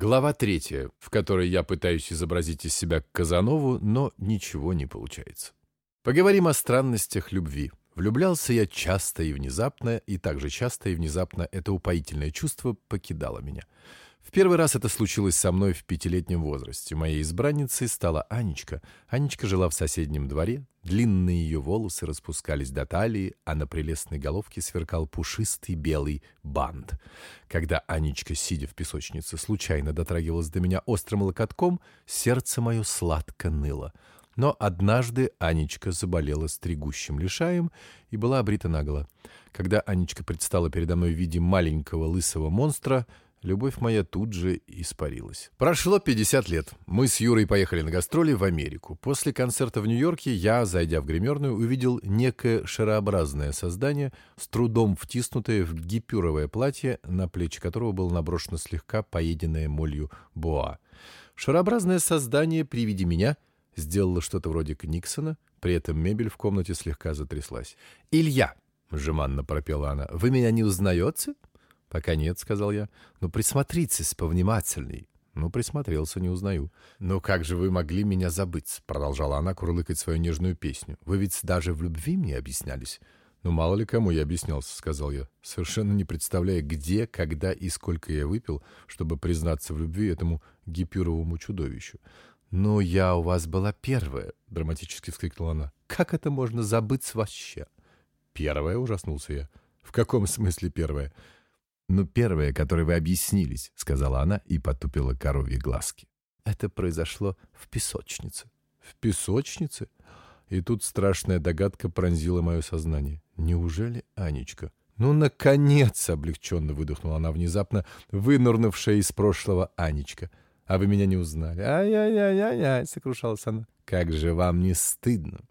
Глава третья, в которой я пытаюсь изобразить из себя Казанову, но ничего не получается. Поговорим о странностях любви. Влюблялся я часто и внезапно, и также часто и внезапно это упоительное чувство покидало меня. В первый раз это случилось со мной в пятилетнем возрасте. Моей избранницей стала Анечка. Анечка жила в соседнем дворе. Длинные ее волосы распускались до талии, а на прелестной головке сверкал пушистый белый бант. Когда Анечка, сидя в песочнице, случайно дотрагивалась до меня острым локотком, сердце мое сладко ныло. Но однажды Анечка заболела стригущим лишаем и была обрита наголо. Когда Анечка предстала передо мной в виде маленького лысого монстра — Любовь моя тут же испарилась. Прошло 50 лет. Мы с Юрой поехали на гастроли в Америку. После концерта в Нью-Йорке я, зайдя в гримерную, увидел некое шарообразное создание, с трудом втиснутое в гипюровое платье, на плечи которого было наброшено слегка поеденное молью боа. Шарообразное создание при виде меня сделало что-то вроде Книксона, при этом мебель в комнате слегка затряслась. «Илья!» — жеманно пропела она. «Вы меня не узнаете?» «Пока нет», — сказал я. «Ну, присмотритесь повнимательней». Ну, присмотрелся, не узнаю. «Ну, как же вы могли меня забыть?» — продолжала она курлыкать свою нежную песню. «Вы ведь даже в любви мне объяснялись». «Ну, мало ли кому я объяснялся», — сказал я, совершенно не представляя, где, когда и сколько я выпил, чтобы признаться в любви этому гипюровому чудовищу. «Ну, я у вас была первая», — драматически вскрикнула она. «Как это можно забыть вообще?» «Первая?» — ужаснулся я. «В каком смысле первая?» «Ну, первое, которое вы объяснились», — сказала она и потупила коровьи глазки. «Это произошло в песочнице». «В песочнице?» И тут страшная догадка пронзила мое сознание. «Неужели Анечка?» «Ну, наконец!» — облегченно выдохнула она внезапно, вынурнувшая из прошлого Анечка. «А вы меня не узнали?» «Ай-яй-яй-яй-яй!» — сокрушалась она. «Как же вам не стыдно!»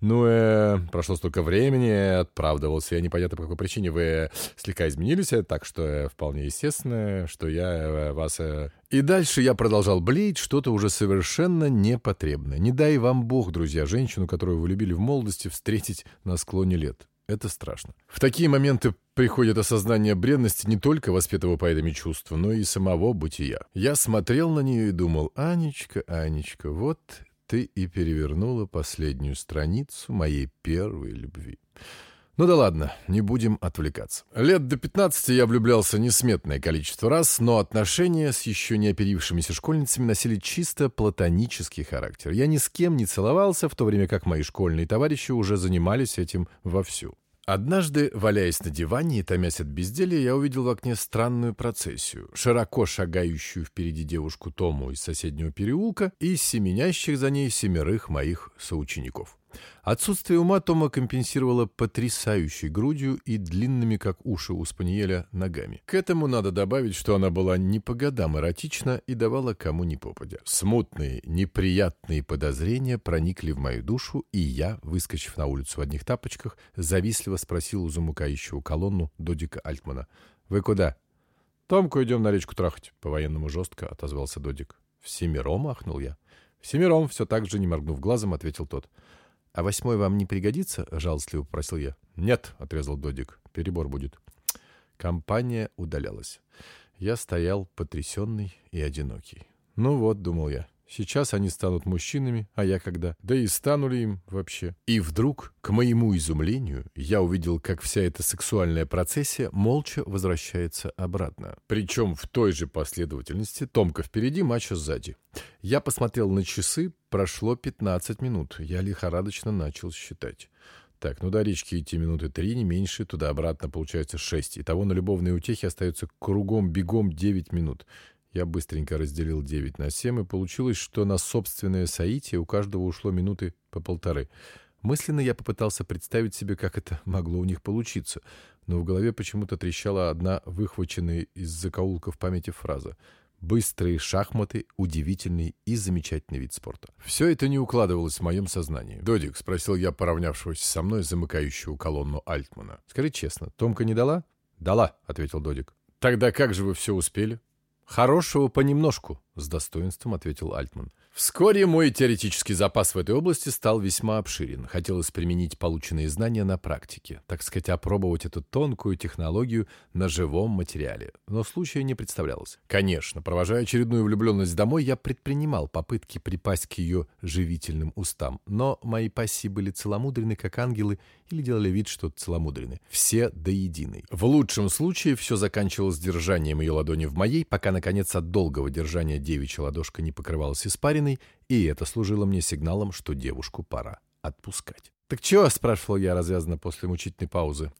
«Ну, э, прошло столько времени, оправдывался я непонятно по какой причине. Вы слегка изменились, э, так что э, вполне естественно, что я э, вас...» э... И дальше я продолжал блеять что-то уже совершенно непотребное. Не дай вам бог, друзья, женщину, которую вы любили в молодости, встретить на склоне лет. Это страшно. В такие моменты приходит осознание бредности не только воспетого поэтами чувства, но и самого бытия. Я смотрел на нее и думал, «Анечка, Анечка, вот ты и перевернула последнюю страницу моей первой любви. Ну да ладно, не будем отвлекаться. Лет до 15 я влюблялся несметное количество раз, но отношения с еще не оперившимися школьницами носили чисто платонический характер. Я ни с кем не целовался, в то время как мои школьные товарищи уже занимались этим вовсю. Однажды, валяясь на диване и томясь от безделья, я увидел в окне странную процессию. Широко шагающую впереди девушку Тому из соседнего переулка и семенящих за ней семерых моих соучеников. Отсутствие ума Тома компенсировало потрясающей грудью и длинными, как уши у спаниеля, ногами. К этому надо добавить, что она была не по годам эротична и давала кому ни попадя. Смутные, неприятные подозрения проникли в мою душу, и я, выскочив на улицу в одних тапочках, завистливо спросил у замыкающего колонну Додика Альтмана. «Вы куда?» «Томку идем на речку трахать», — по-военному жестко отозвался Додик. «Всемиром?» — ахнул я. «Всемиром», — все так же, не моргнув глазом, ответил тот. «А восьмой вам не пригодится?» — жалостливо попросил я. «Нет», — отрезал Додик, — «перебор будет». Компания удалялась. Я стоял потрясенный и одинокий. «Ну вот», — думал я, Сейчас они станут мужчинами, а я когда? Да и стану ли им вообще? И вдруг, к моему изумлению, я увидел, как вся эта сексуальная процессия молча возвращается обратно. Причем в той же последовательности, Томка впереди, Мачо сзади. Я посмотрел на часы, прошло 15 минут. Я лихорадочно начал считать. Так, ну до речки идти минуты три, не меньше, туда-обратно получается шесть. Итого на любовные утехи остается кругом бегом девять минут. Я быстренько разделил 9 на 7, и получилось, что на собственное соитие у каждого ушло минуты по полторы. Мысленно я попытался представить себе, как это могло у них получиться, но в голове почему-то трещала одна выхваченная из закоулков памяти фраза «Быстрые шахматы — удивительный и замечательный вид спорта». Все это не укладывалось в моем сознании. «Додик», — спросил я поравнявшегося со мной замыкающего колонну Альтмана. «Скажи честно, Томка не дала?» «Дала», — ответил Додик. «Тогда как же вы все успели?» «Хорошего понемножку», — с достоинством ответил Альтман. Вскоре мой теоретический запас в этой области стал весьма обширен. Хотелось применить полученные знания на практике, так сказать, опробовать эту тонкую технологию на живом материале. Но случая не представлялось. Конечно, провожая очередную влюбленность домой, я предпринимал попытки припасть к ее живительным устам. Но мои пассии были целомудрены, как ангелы, или делали вид, что целомудрены. Все до единой. В лучшем случае все заканчивалось держанием ее ладони в моей, пока, наконец, от долгого держания девичья ладошка не покрывалась испариной, и это служило мне сигналом, что девушку пора отпускать. «Так чего?» — спрашивал я развязанно после мучительной паузы.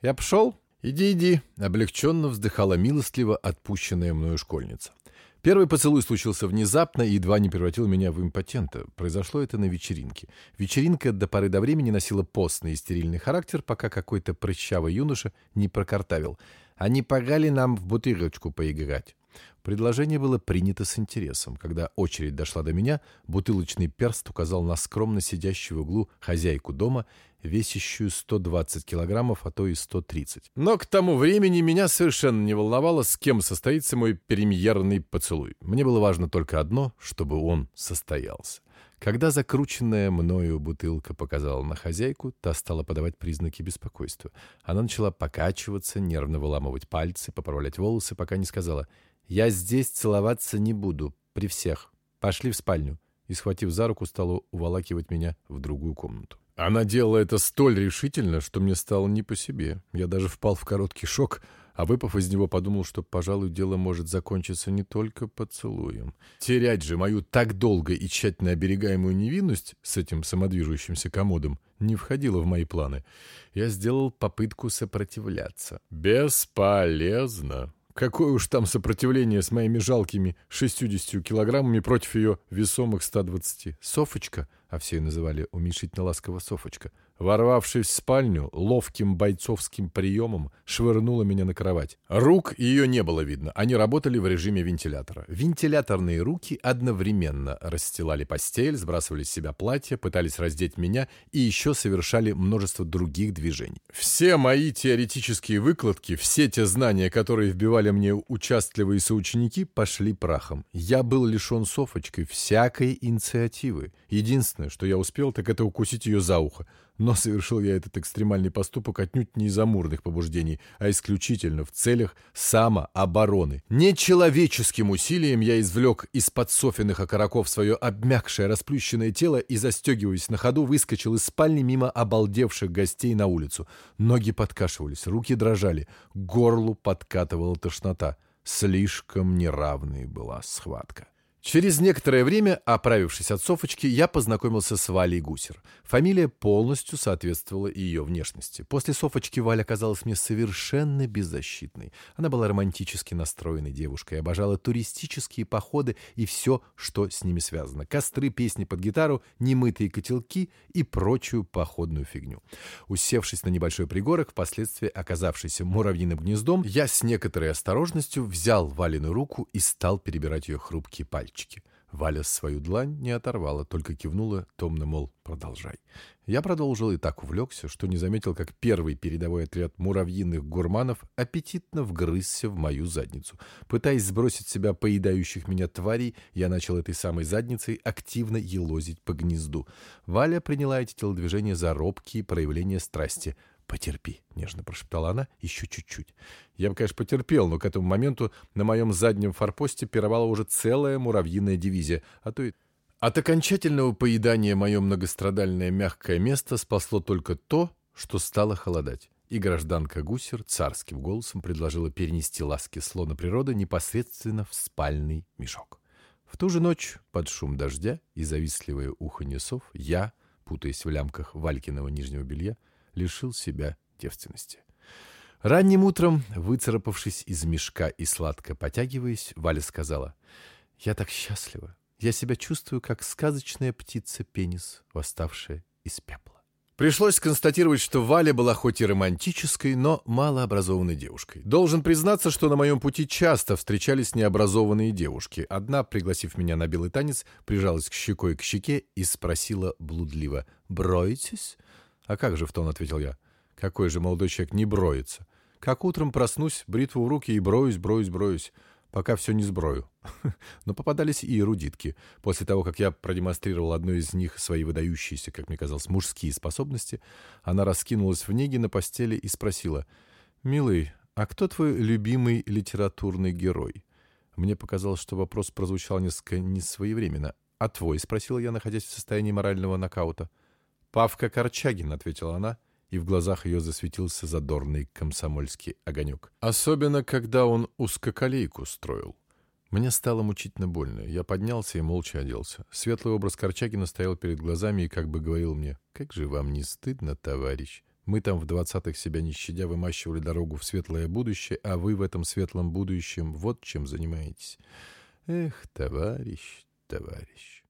«Я пошел?» «Иди, иди», — облегченно вздыхала милостливо отпущенная мною школьница. Первый поцелуй случился внезапно и едва не превратил меня в импотента. Произошло это на вечеринке. Вечеринка до поры до времени носила постный и стерильный характер, пока какой-то прыщавый юноша не прокартавил. Они погали нам в бутылочку поиграть. Предложение было принято с интересом. Когда очередь дошла до меня, бутылочный перст указал на скромно сидящую в углу хозяйку дома, весящую 120 килограммов, а то и 130. Но к тому времени меня совершенно не волновало, с кем состоится мой премьерный поцелуй. Мне было важно только одно, чтобы он состоялся. Когда закрученная мною бутылка показала на хозяйку, та стала подавать признаки беспокойства. Она начала покачиваться, нервно выламывать пальцы, поправлять волосы, пока не сказала «Я здесь целоваться не буду, при всех. Пошли в спальню». И, схватив за руку, стала уволакивать меня в другую комнату. Она делала это столь решительно, что мне стало не по себе. Я даже впал в короткий шок, а выпав из него, подумал, что, пожалуй, дело может закончиться не только поцелуем. Терять же мою так долго и тщательно оберегаемую невинность с этим самодвижущимся комодом не входило в мои планы. Я сделал попытку сопротивляться. Бесполезно. Какое уж там сопротивление с моими жалкими 60 килограммами против ее весомых 120. Софочка, а все ее называли уменьшительно ласково Софочка, ворвавшись в спальню, ловким бойцовским приемом швырнула меня на кровать. Рук ее не было видно, они работали в режиме вентилятора. Вентиляторные руки одновременно расстилали постель, сбрасывали с себя платье, пытались раздеть меня и еще совершали множество других движений. Все мои теоретические выкладки, все те знания, которые вбивали мне участливые соученики, пошли прахом. Я был лишен Софочкой всякой инициативы. Единственное, что я успел, так это укусить ее за ухо. Но совершил я этот экстремальный поступок отнюдь не из амурных побуждений, а исключительно в целях самообороны. Нечеловеческим усилием я извлек из-под софиных окороков свое обмякшее расплющенное тело и, застегиваясь на ходу, выскочил из спальни мимо обалдевших гостей на улицу. Ноги подкашивались, руки дрожали, горлу подкатывала тошнота. Слишком неравной была схватка. Через некоторое время, оправившись от Софочки, я познакомился с Валей Гусер. Фамилия полностью соответствовала ее внешности. После Софочки Валя казалась мне совершенно беззащитной. Она была романтически настроенной девушкой, обожала туристические походы и все, что с ними связано. Костры, песни под гитару, немытые котелки и прочую походную фигню. Усевшись на небольшой пригорок, впоследствии оказавшийся муравьиным гнездом, я с некоторой осторожностью взял Валину руку и стал перебирать ее хрупкие пальцы пальчики. Валя свою длань не оторвала, только кивнула, томно, мол, продолжай. Я продолжил и так увлекся, что не заметил, как первый передовой отряд муравьиных гурманов аппетитно вгрызся в мою задницу. Пытаясь сбросить себя поедающих меня тварей, я начал этой самой задницей активно елозить по гнезду. Валя приняла эти телодвижения за робкие проявления страсти — «Потерпи», — нежно прошептала она, — «еще чуть-чуть». Я бы, конечно, потерпел, но к этому моменту на моем заднем форпосте пировала уже целая муравьиная дивизия, а то и... От окончательного поедания мое многострадальное мягкое место спасло только то, что стало холодать. И гражданка Гусер царским голосом предложила перенести ласки слона природы непосредственно в спальный мешок. В ту же ночь, под шум дождя и завистливое уханье сов, я, путаясь в лямках Валькиного нижнего белья, лишил себя девственности. Ранним утром, выцарапавшись из мешка и сладко потягиваясь, Валя сказала, «Я так счастлива. Я себя чувствую, как сказочная птица-пенис, восставшая из пепла». Пришлось констатировать, что Валя была хоть и романтической, но малообразованной девушкой. Должен признаться, что на моем пути часто встречались необразованные девушки. Одна, пригласив меня на белый танец, прижалась к щекой к щеке и спросила блудливо «Броетесь?» «А как же в тон?» — ответил я. «Какой же молодой человек не броется? Как утром проснусь, бритву в руки и броюсь, броюсь, броюсь. пока все не сброю. Но попадались и эрудитки. После того, как я продемонстрировал одной из них свои выдающиеся, как мне казалось, мужские способности, она раскинулась в неге на постели и спросила, «Милый, а кто твой любимый литературный герой?» Мне показалось, что вопрос прозвучал несколько несвоевременно. «А твой?» — спросил я, находясь в состоянии морального нокаута. «Павка Корчагин», — ответила она, и в глазах ее засветился задорный комсомольский огонек. Особенно, когда он узкоколейку строил. Мне стало мучительно больно. Я поднялся и молча оделся. Светлый образ Корчагина стоял перед глазами и как бы говорил мне, «Как же вам не стыдно, товарищ? Мы там в двадцатых себя не щадя вымащивали дорогу в светлое будущее, а вы в этом светлом будущем вот чем занимаетесь. Эх, товарищ, товарищ».